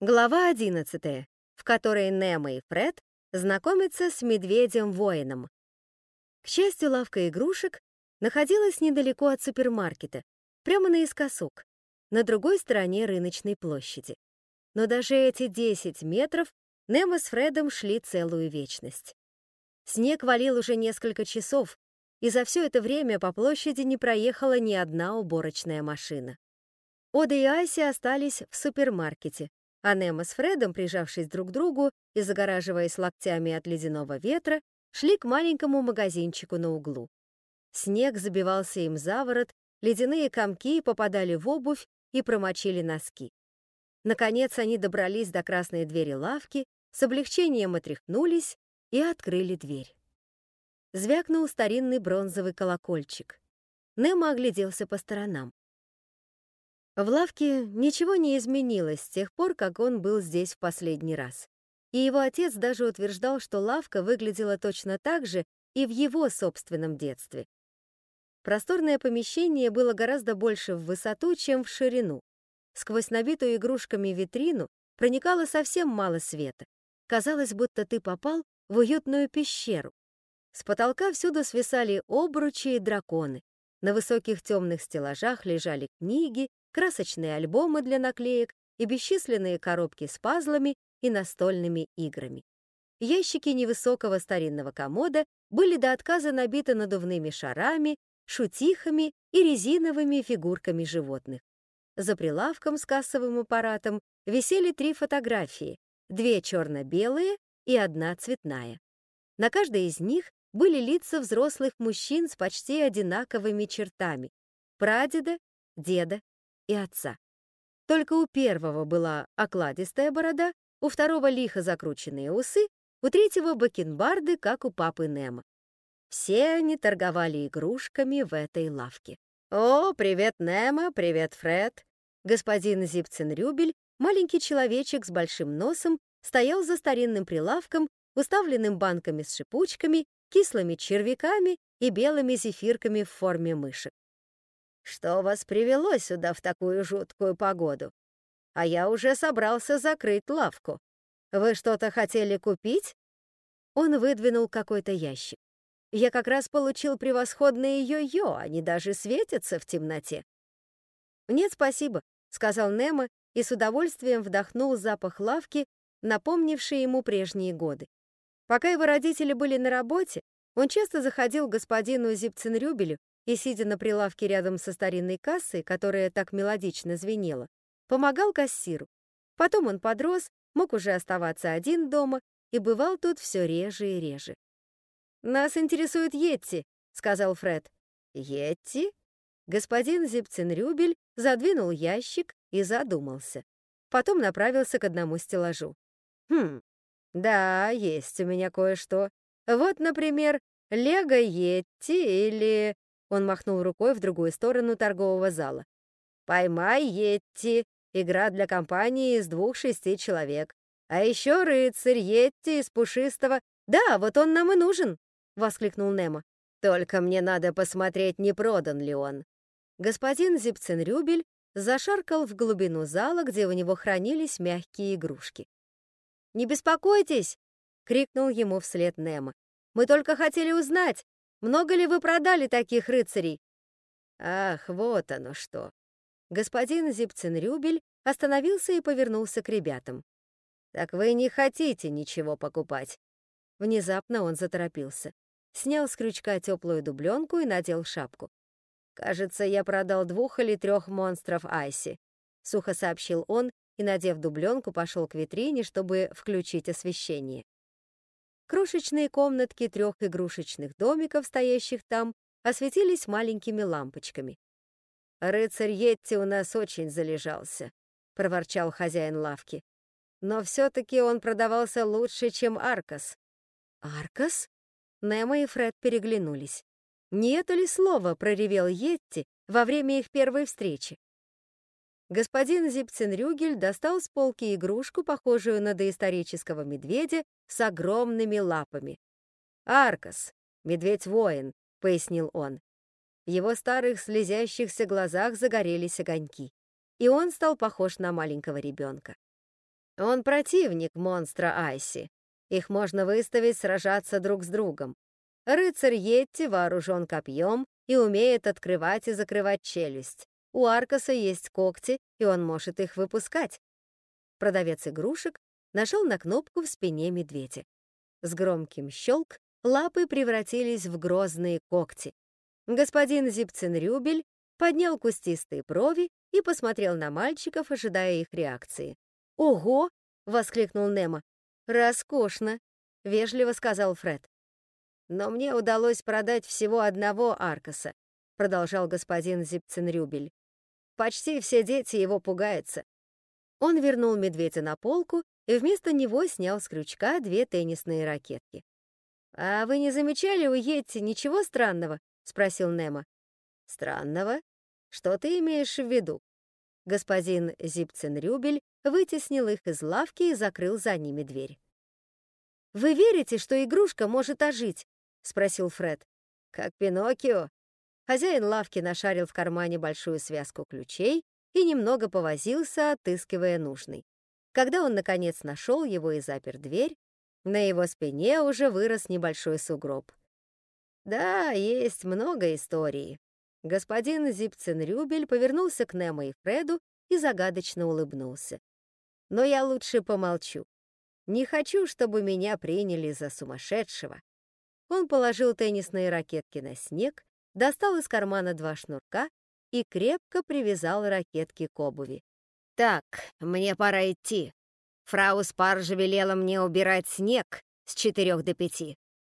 Глава 11, в которой Немо и Фред знакомятся с медведем-воином. К счастью, лавка игрушек находилась недалеко от супермаркета, прямо наискосок, на другой стороне рыночной площади. Но даже эти 10 метров Немо с Фредом шли целую вечность. Снег валил уже несколько часов, и за все это время по площади не проехала ни одна уборочная машина. Ода и Айси остались в супермаркете, а Немо с Фредом, прижавшись друг к другу и загораживаясь локтями от ледяного ветра, шли к маленькому магазинчику на углу. Снег забивался им за ворот, ледяные комки попадали в обувь и промочили носки. Наконец они добрались до красной двери лавки, с облегчением отряхнулись и открыли дверь. Звякнул старинный бронзовый колокольчик. Немо огляделся по сторонам. В лавке ничего не изменилось с тех пор, как он был здесь в последний раз. И его отец даже утверждал, что лавка выглядела точно так же и в его собственном детстве. Просторное помещение было гораздо больше в высоту, чем в ширину. Сквозь набитую игрушками витрину проникало совсем мало света. Казалось, будто ты попал в уютную пещеру. С потолка всюду свисали обручи и драконы. На высоких темных стеллажах лежали книги, красочные альбомы для наклеек и бесчисленные коробки с пазлами и настольными играми. Ящики невысокого старинного комода были до отказа набиты надувными шарами, шутихами и резиновыми фигурками животных. За прилавком с кассовым аппаратом висели три фотографии, две черно-белые и одна цветная. На каждой из них были лица взрослых мужчин с почти одинаковыми чертами — прадеда, деда и отца. Только у первого была окладистая борода, у второго лихо закрученные усы, у третьего бакенбарды, как у папы Немо. Все они торговали игрушками в этой лавке. «О, привет, Немо, привет, Фред!» Господин Зипценрюбель, маленький человечек с большим носом, стоял за старинным прилавком, уставленным банками с шипучками, кислыми червяками и белыми зефирками в форме мышек. Что вас привело сюда в такую жуткую погоду? А я уже собрался закрыть лавку. Вы что-то хотели купить? Он выдвинул какой-то ящик. Я как раз получил превосходные йо-йо, они даже светятся в темноте. «Нет, спасибо», — сказал Немо и с удовольствием вдохнул запах лавки, напомнивший ему прежние годы. Пока его родители были на работе, он часто заходил к господину Зипценрюбелю и, сидя на прилавке рядом со старинной кассой, которая так мелодично звенела, помогал кассиру. Потом он подрос, мог уже оставаться один дома и бывал тут все реже и реже. «Нас интересует Йетти», — сказал Фред. «Йетти?» Господин Зипценрюбель задвинул ящик и задумался. Потом направился к одному стеллажу. «Хм, да, есть у меня кое-что. Вот, например, Лего Йетти или он махнул рукой в другую сторону торгового зала. «Поймай Йетти. Игра для компании из двух-шести человек. А еще рыцарь Йетти из пушистого. Да, вот он нам и нужен!» — воскликнул Немо. «Только мне надо посмотреть, не продан ли он». Господин Зипценрюбель зашаркал в глубину зала, где у него хранились мягкие игрушки. «Не беспокойтесь!» — крикнул ему вслед Немо. «Мы только хотели узнать, много ли вы продали таких рыцарей?» «Ах, вот оно что!» Господин Зипценрюбель остановился и повернулся к ребятам. «Так вы не хотите ничего покупать?» Внезапно он заторопился. Снял с крючка теплую дубленку и надел шапку. «Кажется, я продал двух или трех монстров Айси», — сухо сообщил он и, надев дубленку, пошел к витрине, чтобы включить освещение. Крошечные комнатки трех игрушечных домиков, стоящих там, осветились маленькими лампочками. «Рыцарь Йетти у нас очень залежался», — проворчал хозяин лавки. «Но все-таки он продавался лучше, чем Аркас». «Аркас?» Немо и Фред переглянулись. Не это ли слово проревел Йетти во время их первой встречи? Господин Зипценрюгель достал с полки игрушку, похожую на доисторического медведя с огромными лапами. «Аркас, медведь-воин», — пояснил он. В его старых слезящихся глазах загорелись огоньки, и он стал похож на маленького ребенка. Он противник монстра Айси. Их можно выставить сражаться друг с другом. Рыцарь Йетти вооружен копьем и умеет открывать и закрывать челюсть. У Аркаса есть когти, и он может их выпускать. Продавец игрушек нажал на кнопку в спине медведя. С громким щелк лапы превратились в грозные когти. Господин Зипценрюбель поднял кустистые брови и посмотрел на мальчиков, ожидая их реакции. «Ого!» — воскликнул Немо. «Роскошно!» — вежливо сказал Фред. «Но мне удалось продать всего одного Аркаса», — продолжал господин Зипценрюбель. «Почти все дети его пугаются». Он вернул медведя на полку и вместо него снял с крючка две теннисные ракетки. «А вы не замечали у Йетти ничего странного?» — спросил Немо. «Странного? Что ты имеешь в виду?» Господин Зипценрюбель вытеснил их из лавки и закрыл за ними дверь. «Вы верите, что игрушка может ожить?» — спросил Фред. «Как Пиноккио». Хозяин лавки нашарил в кармане большую связку ключей и немного повозился, отыскивая нужный. Когда он, наконец, нашел его и запер дверь, на его спине уже вырос небольшой сугроб. Да, есть много историй. Господин Зипценрюбель повернулся к Немо и Фреду и загадочно улыбнулся. Но я лучше помолчу. Не хочу, чтобы меня приняли за сумасшедшего. Он положил теннисные ракетки на снег, достал из кармана два шнурка и крепко привязал ракетки к обуви. «Так, мне пора идти. Фрау Спаржа велела мне убирать снег с четырех до пяти».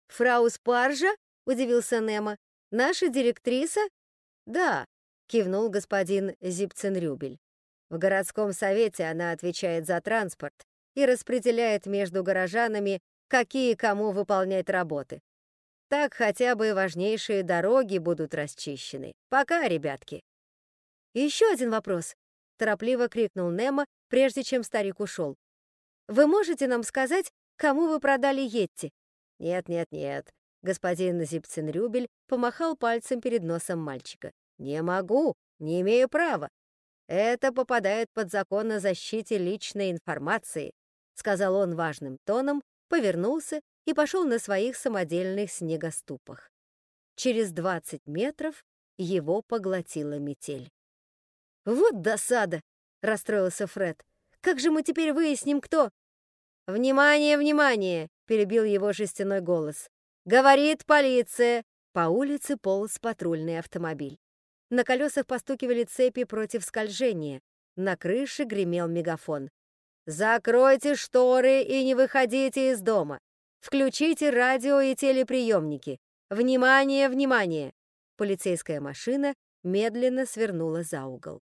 «Фрау Спаржа?» — удивился Немо. «Наша директриса?» «Да», — кивнул господин Зипценрюбель. «В городском совете она отвечает за транспорт и распределяет между горожанами, какие кому выполнять работы. Так хотя бы важнейшие дороги будут расчищены. Пока, ребятки». «Еще один вопрос», торопливо крикнул Немо, прежде чем старик ушел. «Вы можете нам сказать, кому вы продали Йетти?» «Нет, нет, нет», — господин Зипценрюбель помахал пальцем перед носом мальчика. «Не могу, не имею права. Это попадает под закон о защите личной информации», — сказал он важным тоном, повернулся и пошел на своих самодельных снегоступах. Через двадцать метров его поглотила метель. «Вот досада!» — расстроился Фред. «Как же мы теперь выясним, кто?» «Внимание, внимание!» — перебил его жестяной голос. «Говорит полиция!» По улице полз патрульный автомобиль. На колесах постукивали цепи против скольжения. На крыше гремел мегафон. «Закройте шторы и не выходите из дома. Включите радио и телеприемники. Внимание, внимание!» Полицейская машина медленно свернула за угол.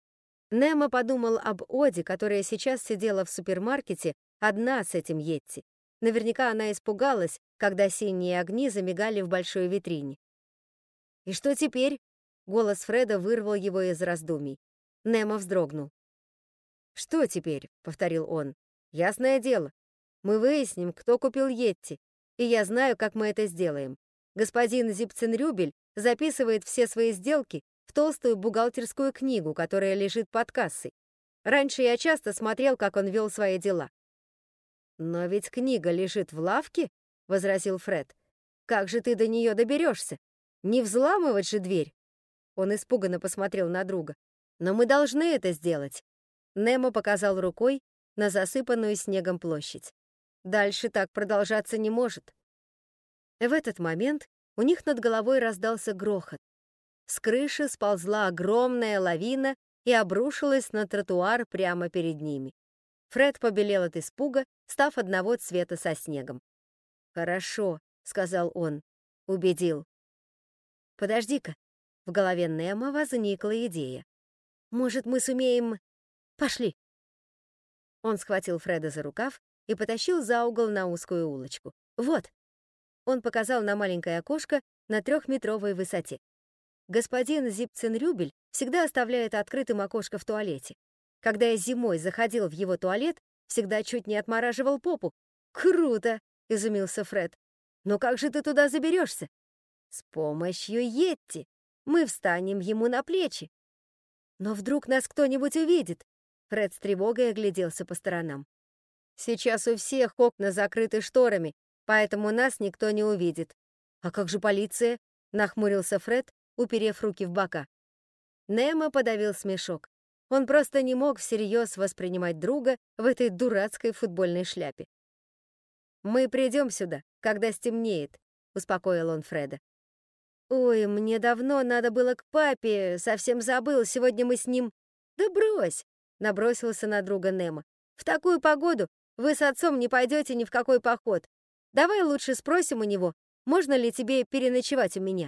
Немо подумал об Оде, которая сейчас сидела в супермаркете одна с этим Йетти. Наверняка она испугалась, когда синие огни замигали в большой витрине. «И что теперь?» — голос Фреда вырвал его из раздумий. Немо вздрогнул. «Что теперь?» — повторил он. «Ясное дело. Мы выясним, кто купил Йетти, и я знаю, как мы это сделаем. Господин Зипценрюбель записывает все свои сделки в толстую бухгалтерскую книгу, которая лежит под кассой. Раньше я часто смотрел, как он вел свои дела. «Но ведь книга лежит в лавке», — возразил Фред. «Как же ты до нее доберешься? Не взламывать же дверь!» Он испуганно посмотрел на друга. «Но мы должны это сделать!» Немо показал рукой на засыпанную снегом площадь. «Дальше так продолжаться не может». В этот момент у них над головой раздался грохот. С крыши сползла огромная лавина и обрушилась на тротуар прямо перед ними. Фред побелел от испуга, став одного цвета со снегом. «Хорошо», — сказал он, — убедил. «Подожди-ка», — в голове Немо возникла идея. «Может, мы сумеем... Пошли!» Он схватил Фреда за рукав и потащил за угол на узкую улочку. «Вот!» Он показал на маленькое окошко на трехметровой высоте. Господин Зипценрюбель всегда оставляет открытым окошко в туалете. Когда я зимой заходил в его туалет, всегда чуть не отмораживал попу. «Круто!» — изумился Фред. «Но как же ты туда заберешься?» «С помощью Йетти. Мы встанем ему на плечи». «Но вдруг нас кто-нибудь увидит?» Фред с тревогой огляделся по сторонам. Сейчас у всех окна закрыты шторами, поэтому нас никто не увидит. А как же полиция? Нахмурился Фред, уперев руки в бока. Немо подавил смешок. Он просто не мог всерьез воспринимать друга в этой дурацкой футбольной шляпе. «Мы придем сюда, когда стемнеет», — успокоил он Фреда. «Ой, мне давно надо было к папе, совсем забыл, сегодня мы с ним...» «Да брось!» — набросился на друга Немо. «В такую погоду вы с отцом не пойдете ни в какой поход. Давай лучше спросим у него, можно ли тебе переночевать у меня?»